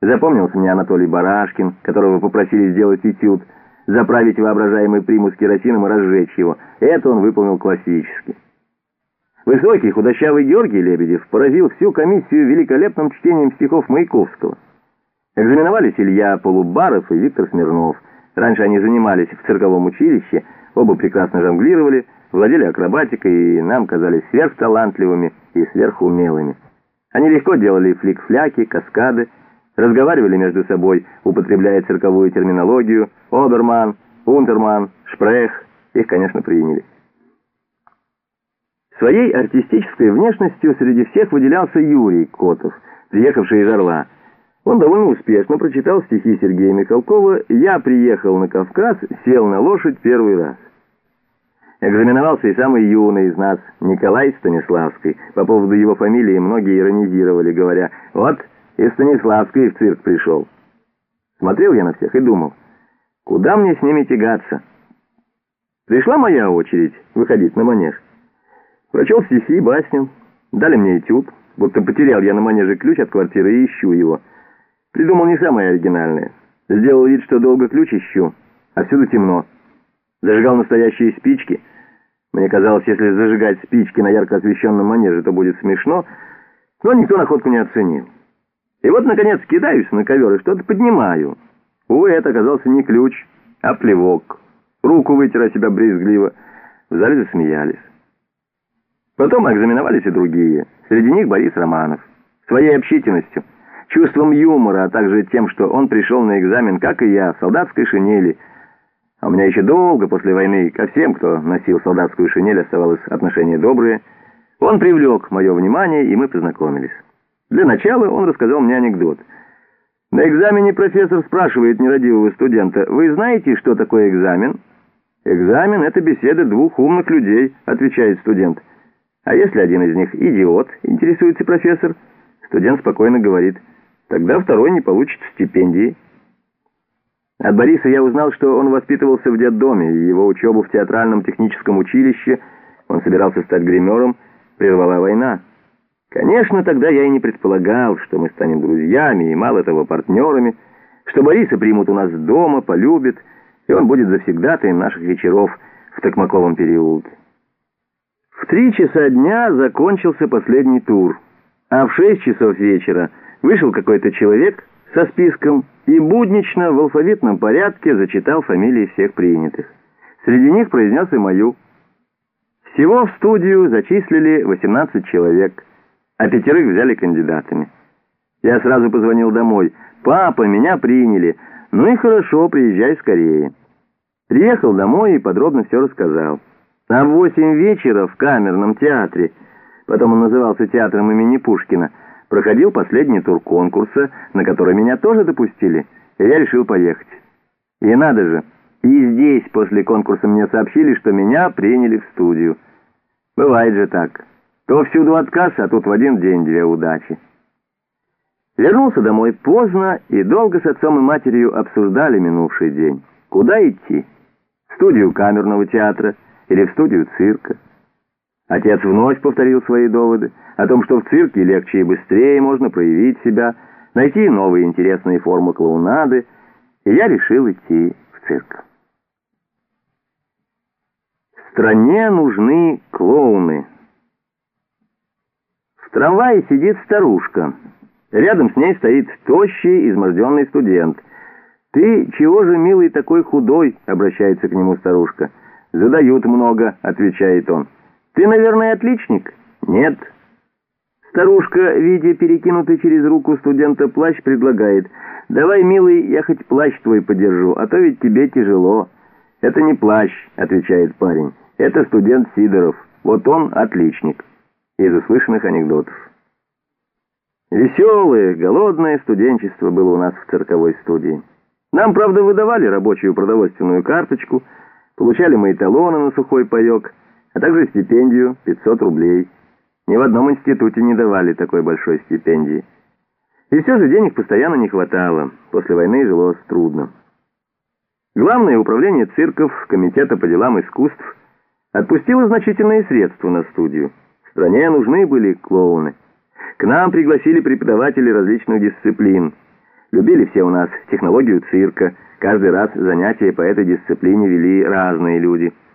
Запомнился мне Анатолий Барашкин, которого попросили сделать этюд, заправить воображаемый примус керосином и разжечь его. Это он выполнил классически. Высокий, худощавый Георгий Лебедев поразил всю комиссию великолепным чтением стихов Маяковского. Экзаменовались Илья Полубаров и Виктор Смирнов. Раньше они занимались в цирковом училище, оба прекрасно жонглировали, владели акробатикой и нам казались сверхталантливыми и сверхумелыми. Они легко делали флик-фляки, каскады, разговаривали между собой, употребляя цирковую терминологию, оберман, унтерман, шпрех, их, конечно, приняли. Своей артистической внешностью среди всех выделялся Юрий Котов, приехавший из Орла. Он довольно успешно прочитал стихи Сергея Михалкова «Я приехал на Кавказ, сел на лошадь первый раз». Экзаменовался и самый юный из нас, Николай Станиславский. По поводу его фамилии многие иронизировали, говоря «Вот, и Станиславский в цирк пришел». Смотрел я на всех и думал, куда мне с ними тягаться? Пришла моя очередь выходить на манеж. Прочел стихи, басню, дали мне этюд, будто потерял я на манеже ключ от квартиры и ищу его. Придумал не самое оригинальное. Сделал вид, что долго ключ ищу, а всюду темно. Зажигал настоящие спички. Мне казалось, если зажигать спички на ярко освещенном манеже, то будет смешно, но никто находку не оценил. И вот, наконец, кидаюсь на ковер и что-то поднимаю. Увы, это оказался не ключ, а плевок. Руку вытера себя брезгливо. В зале засмеялись. Потом экзаменовались и другие. Среди них Борис Романов. Своей общительностью, чувством юмора, а также тем, что он пришел на экзамен, как и я, в солдатской шинели. А у меня еще долго после войны ко всем, кто носил солдатскую шинель, оставалось отношение добрые. Он привлек мое внимание, и мы познакомились. Для начала он рассказал мне анекдот. На экзамене профессор спрашивает нерадивого студента, «Вы знаете, что такое экзамен?» «Экзамен — это беседа двух умных людей», — отвечает студент. «А если один из них идиот?» — интересуется профессор. Студент спокойно говорит, «Тогда второй не получит стипендии». От Бориса я узнал, что он воспитывался в детдоме, и его учебу в театральном техническом училище, он собирался стать гримером, прервала война. Конечно, тогда я и не предполагал, что мы станем друзьями и, мало того, партнерами, что Бориса примут у нас дома, полюбят, и он будет завсегдатаем наших вечеров в Токмаковом переулке. В три часа дня закончился последний тур, а в шесть часов вечера вышел какой-то человек со списком и буднично в алфавитном порядке зачитал фамилии всех принятых. Среди них произнес и мою. Всего в студию зачислили 18 человек а пятерых взяли кандидатами. Я сразу позвонил домой. «Папа, меня приняли. Ну и хорошо, приезжай скорее». Приехал домой и подробно все рассказал. А в восемь вечера в камерном театре, потом он назывался театром имени Пушкина, проходил последний тур конкурса, на который меня тоже допустили, и я решил поехать. И надо же, и здесь после конкурса мне сообщили, что меня приняли в студию. Бывает же так. То всюду отказ, а тут в один день две удачи. Вернулся домой поздно и долго с отцом и матерью обсуждали минувший день. Куда идти? В студию камерного театра или в студию цирка? Отец вновь повторил свои доводы о том, что в цирке легче и быстрее можно проявить себя, найти новые интересные формы клоунады, и я решил идти в цирк. В стране нужны клоуны. Трамвае сидит старушка. Рядом с ней стоит тощий, изможденный студент. «Ты чего же, милый, такой худой?» — обращается к нему старушка. «Задают много», — отвечает он. «Ты, наверное, отличник?» «Нет». Старушка, видя перекинутый через руку студента плащ, предлагает. «Давай, милый, я хоть плащ твой подержу, а то ведь тебе тяжело». «Это не плащ», — отвечает парень. «Это студент Сидоров. Вот он отличник» из услышанных анекдотов. Веселое, голодное студенчество было у нас в цирковой студии. Нам, правда, выдавали рабочую продовольственную карточку, получали мы и талоны на сухой паек, а также стипендию 500 рублей. Ни в одном институте не давали такой большой стипендии. И все же денег постоянно не хватало, после войны жилось трудно. Главное управление цирков Комитета по делам искусств отпустило значительные средства на студию стране нужны были клоуны. К нам пригласили преподавателей различных дисциплин. Любили все у нас технологию цирка. Каждый раз занятия по этой дисциплине вели разные люди.